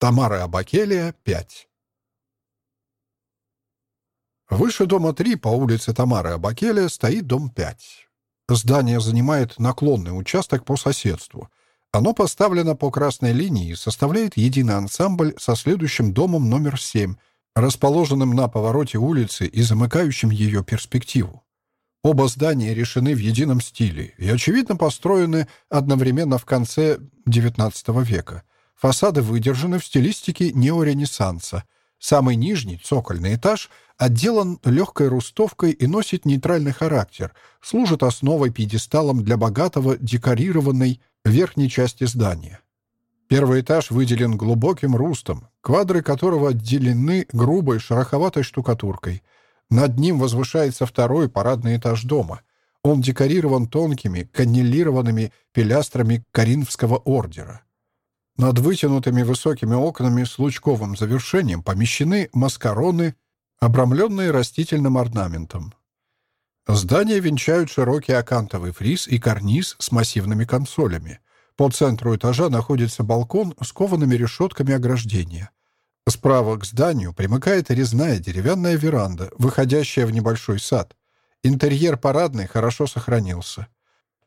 Тамара Абакелия, 5. Выше дома 3 по улице Тамары Абакелия стоит дом 5. Здание занимает наклонный участок по соседству. Оно поставлено по красной линии и составляет единый ансамбль со следующим домом номер 7, расположенным на повороте улицы и замыкающим ее перспективу. Оба здания решены в едином стиле и, очевидно, построены одновременно в конце XIX века. Фасады выдержаны в стилистике неоренессанса. Самый нижний, цокольный этаж, отделан легкой рустовкой и носит нейтральный характер, служит основой пьедесталом для богатого декорированной верхней части здания. Первый этаж выделен глубоким рустом, квадры которого отделены грубой шероховатой штукатуркой. Над ним возвышается второй парадный этаж дома. Он декорирован тонкими, каннелированными пилястрами Коринфского ордера. Над вытянутыми высокими окнами с лучковым завершением помещены маскароны, обрамленные растительным орнаментом. Здание венчают широкий акантовый фриз и карниз с массивными консолями. По центру этажа находится балкон с коваными решетками ограждения. Справа к зданию примыкает резная деревянная веранда, выходящая в небольшой сад. Интерьер парадный хорошо сохранился.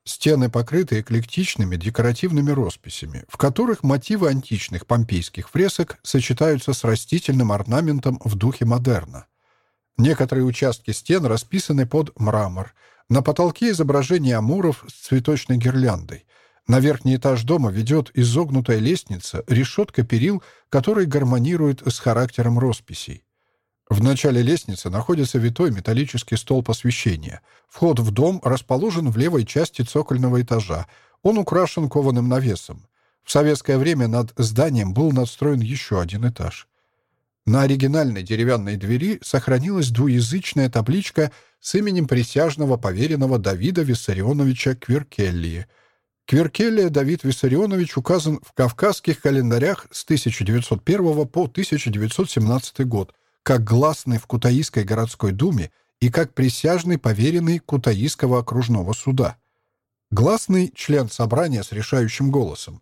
Стены покрыты эклектичными декоративными росписями, в которых мотивы античных помпейских фресок сочетаются с растительным орнаментом в духе модерна. Некоторые участки стен расписаны под мрамор. На потолке изображение амуров с цветочной гирляндой. На верхний этаж дома ведет изогнутая лестница, решетка перил, который гармонирует с характером росписей. В начале лестницы находится витой металлический столб освещения. Вход в дом расположен в левой части цокольного этажа. Он украшен кованым навесом. В советское время над зданием был надстроен еще один этаж. На оригинальной деревянной двери сохранилась двуязычная табличка с именем присяжного поверенного Давида Виссарионовича Кверкеллии — Кверкелия Давид Виссарионович указан в кавказских календарях с 1901 по 1917 год как гласный в Кутаисской городской думе и как присяжный поверенный Кутаисского окружного суда. Гласный — член собрания с решающим голосом.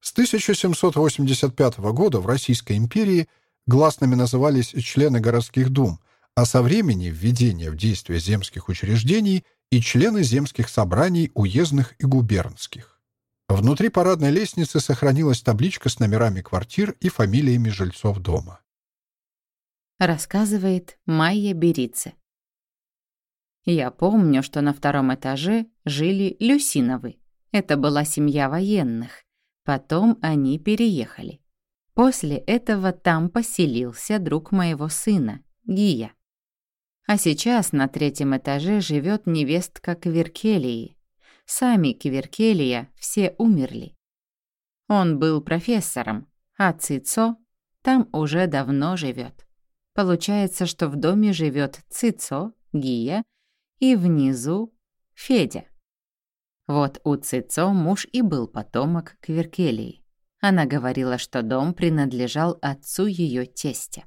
С 1785 года в Российской империи гласными назывались члены городских дум, а со времени введения в действие земских учреждений и члены земских собраний уездных и губернских. Внутри парадной лестницы сохранилась табличка с номерами квартир и фамилиями жильцов дома. Рассказывает Майя Берице. Я помню, что на втором этаже жили Люсиновы. Это была семья военных. Потом они переехали. После этого там поселился друг моего сына, Гия. А сейчас на третьем этаже живет невестка Кверкелии. Сами Кверкелия все умерли. Он был профессором, а Цицо там уже давно живет. Получается, что в доме живет Цицо, Гия, и внизу Федя. Вот у Цицо муж и был потомок Кверкелии. Она говорила, что дом принадлежал отцу ее тестя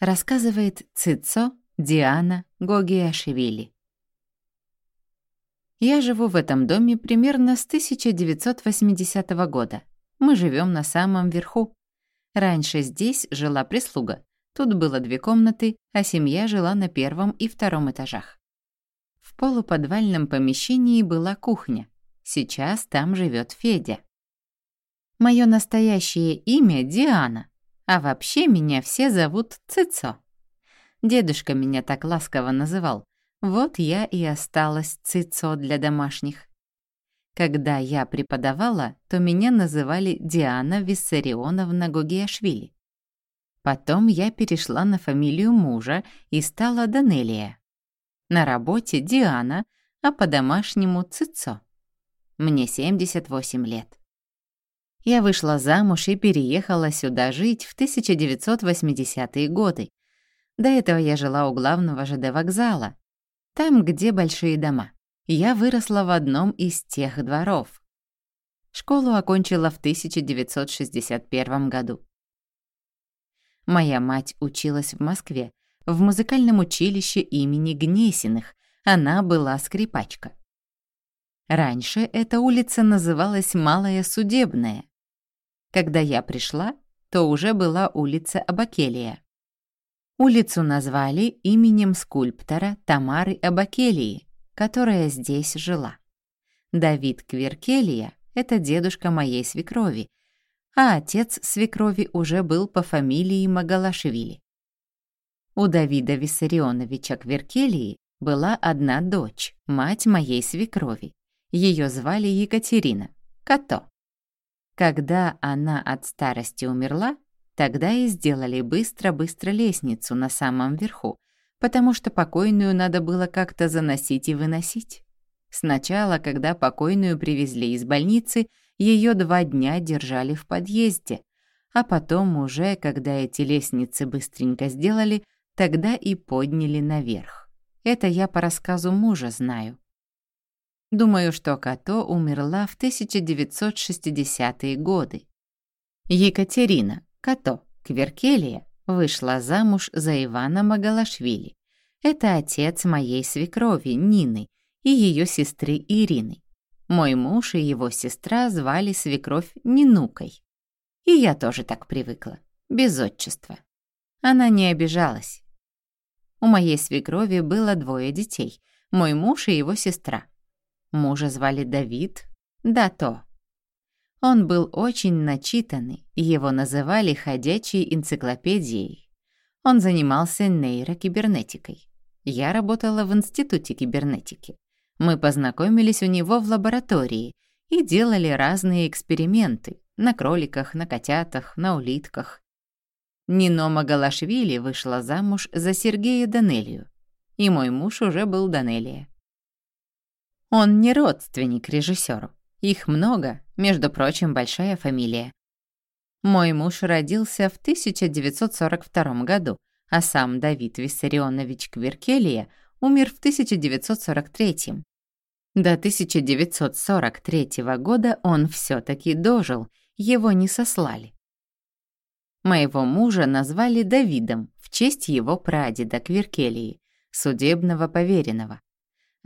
рассказывает Цицо Диана Гогиашвили. Я живу в этом доме примерно с 1980 года. Мы живем на самом верху. Раньше здесь жила прислуга. Тут было две комнаты, а семья жила на первом и втором этажах. В полуподвальном помещении была кухня. Сейчас там живет Федя. Мое настоящее имя Диана, а вообще меня все зовут Цицо. Дедушка меня так ласково называл. Вот я и осталась Цицо для домашних. Когда я преподавала, то меня называли Диана Виссарионовна Гогиашвили. Потом я перешла на фамилию мужа и стала Данелия. На работе Диана, а по-домашнему Цицо. Мне 78 лет. Я вышла замуж и переехала сюда жить в 1980-е годы. До этого я жила у главного ЖД вокзала, там, где большие дома. Я выросла в одном из тех дворов. Школу окончила в 1961 году. Моя мать училась в Москве, в музыкальном училище имени Гнесиных. Она была скрипачка. Раньше эта улица называлась Малая Судебная. Когда я пришла, то уже была улица Абакелия. Улицу назвали именем скульптора Тамары Абакелии, которая здесь жила. Давид Кверкелия — это дедушка моей свекрови, а отец свекрови уже был по фамилии Магалашвили. У Давида Виссарионовича Кверкелии была одна дочь, мать моей свекрови. Ее звали Екатерина, Като. Когда она от старости умерла, Тогда и сделали быстро-быстро лестницу на самом верху, потому что покойную надо было как-то заносить и выносить. Сначала, когда покойную привезли из больницы, ее два дня держали в подъезде, а потом уже, когда эти лестницы быстренько сделали, тогда и подняли наверх. Это я по рассказу мужа знаю. Думаю, что Като умерла в 1960-е годы. Екатерина, Като, Кверкелия, вышла замуж за Ивана Магалашвили. Это отец моей свекрови Нины и ее сестры Ирины. Мой муж и его сестра звали свекровь Нинукой. И я тоже так привыкла, без отчества. Она не обижалась. У моей свекрови было двое детей, мой муж и его сестра. Мужа звали Давид, да то. Он был очень начитанный, его называли ходячей энциклопедией. Он занимался нейрокибернетикой. Я работала в институте кибернетики. Мы познакомились у него в лаборатории и делали разные эксперименты на кроликах, на котятах, на улитках. Нино Магалашвили вышла замуж за Сергея Данелию, и мой муж уже был Данелия. Он не родственник режиссеру. Их много, между прочим, большая фамилия. Мой муж родился в 1942 году, а сам Давид Виссарионович Кверкелия умер в 1943. До 1943 года он все таки дожил, его не сослали. Моего мужа назвали Давидом в честь его прадеда Кверкелии, судебного поверенного.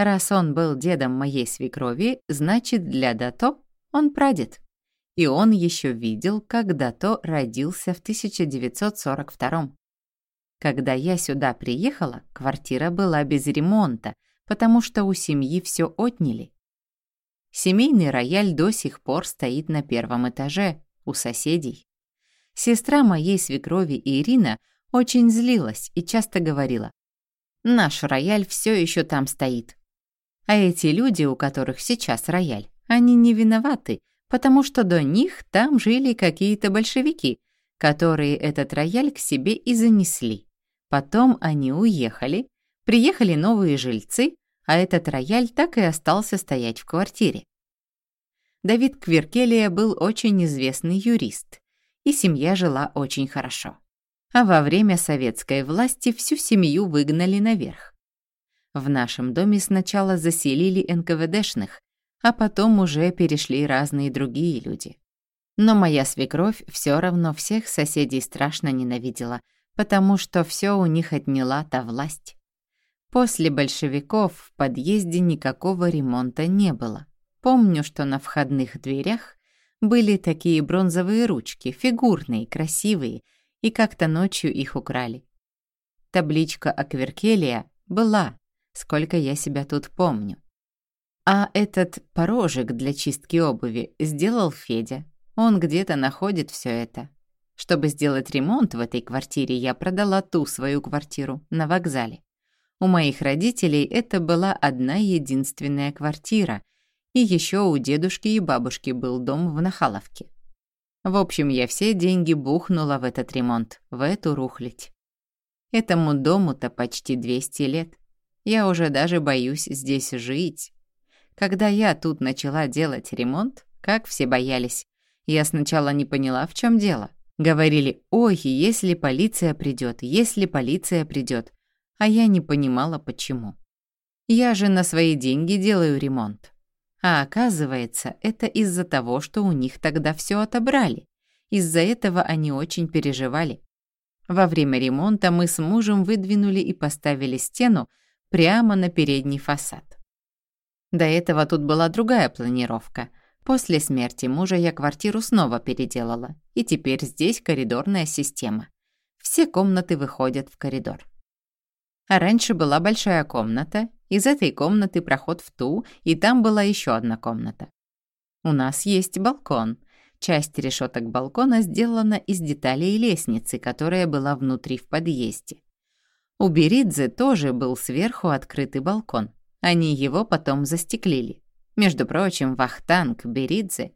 Раз он был дедом моей свекрови, значит, для Дато он прадед. И он еще видел, как Дато родился в 1942 Когда я сюда приехала, квартира была без ремонта, потому что у семьи все отняли. Семейный рояль до сих пор стоит на первом этаже, у соседей. Сестра моей свекрови Ирина очень злилась и часто говорила, «Наш рояль все еще там стоит, а эти люди, у которых сейчас рояль, они не виноваты, потому что до них там жили какие-то большевики, которые этот рояль к себе и занесли. Потом они уехали, приехали новые жильцы, а этот рояль так и остался стоять в квартире. Давид Кверкелия был очень известный юрист, и семья жила очень хорошо. А во время советской власти всю семью выгнали наверх. В нашем доме сначала заселили НКВДшных, а потом уже перешли разные другие люди. Но моя свекровь все равно всех соседей страшно ненавидела, потому что все у них отняла та власть. После большевиков в подъезде никакого ремонта не было. Помню, что на входных дверях были такие бронзовые ручки, фигурные, красивые, и как-то ночью их украли. Табличка Акверкелия была, сколько я себя тут помню. А этот порожек для чистки обуви сделал Федя. Он где-то находит все это. Чтобы сделать ремонт в этой квартире, я продала ту свою квартиру на вокзале. У моих родителей это была одна единственная квартира, и еще у дедушки и бабушки был дом в Нахаловке. В общем, я все деньги бухнула в этот ремонт, в эту рухлядь. Этому дому-то почти 200 лет. Я уже даже боюсь здесь жить. Когда я тут начала делать ремонт, как все боялись, я сначала не поняла, в чем дело. Говорили, ой, если полиция придет, если полиция придет. А я не понимала, почему. Я же на свои деньги делаю ремонт. А оказывается, это из-за того, что у них тогда все отобрали. Из-за этого они очень переживали. Во время ремонта мы с мужем выдвинули и поставили стену, прямо на передний фасад. До этого тут была другая планировка. После смерти мужа я квартиру снова переделала, и теперь здесь коридорная система. Все комнаты выходят в коридор. А раньше была большая комната, из этой комнаты проход в ту, и там была еще одна комната. У нас есть балкон. Часть решеток балкона сделана из деталей лестницы, которая была внутри в подъезде. У Беридзе тоже был сверху открытый балкон. Они его потом застеклили. Между прочим, Вахтанг Беридзе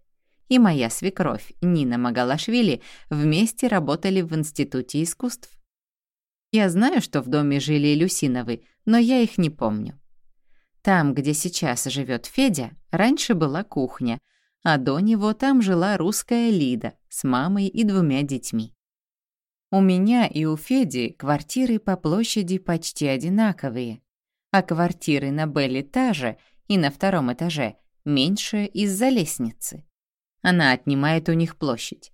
и моя свекровь Нина Магалашвили вместе работали в Институте искусств. Я знаю, что в доме жили Люсиновы, но я их не помню. Там, где сейчас живет Федя, раньше была кухня, а до него там жила русская Лида с мамой и двумя детьми. У меня и у Феди квартиры по площади почти одинаковые, а квартиры на Б-этаже и на втором этаже меньше из-за лестницы. Она отнимает у них площадь.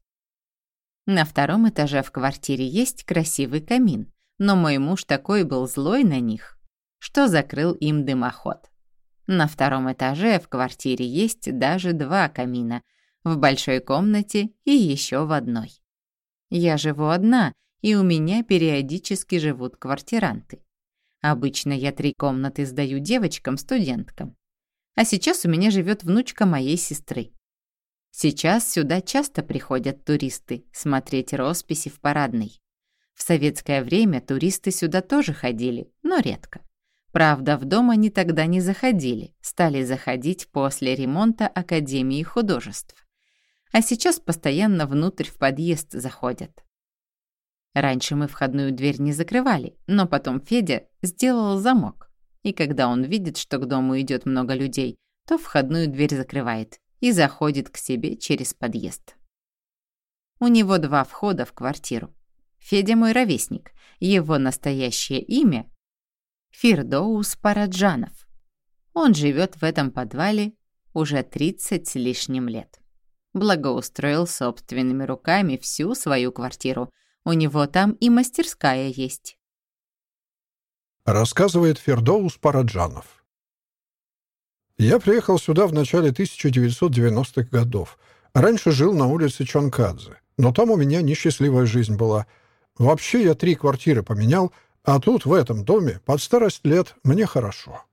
На втором этаже в квартире есть красивый камин, но мой муж такой был злой на них, что закрыл им дымоход. На втором этаже в квартире есть даже два камина, в большой комнате и еще в одной. Я живу одна, и у меня периодически живут квартиранты. Обычно я три комнаты сдаю девочкам-студенткам. А сейчас у меня живет внучка моей сестры. Сейчас сюда часто приходят туристы смотреть росписи в парадной. В советское время туристы сюда тоже ходили, но редко. Правда, в дом они тогда не заходили, стали заходить после ремонта Академии художеств. А сейчас постоянно внутрь в подъезд заходят. Раньше мы входную дверь не закрывали, но потом Федя сделал замок. И когда он видит, что к дому идет много людей, то входную дверь закрывает и заходит к себе через подъезд. У него два входа в квартиру. Федя мой ровесник. Его настоящее имя Фирдоус Параджанов. Он живет в этом подвале уже 30 с лишним лет. Благоустроил собственными руками всю свою квартиру. У него там и мастерская есть. Рассказывает Фердоус Параджанов. Я приехал сюда в начале 1990-х годов. Раньше жил на улице Чонкадзе, но там у меня несчастливая жизнь была. Вообще я три квартиры поменял — а тут, в этом доме, под старость лет, мне хорошо.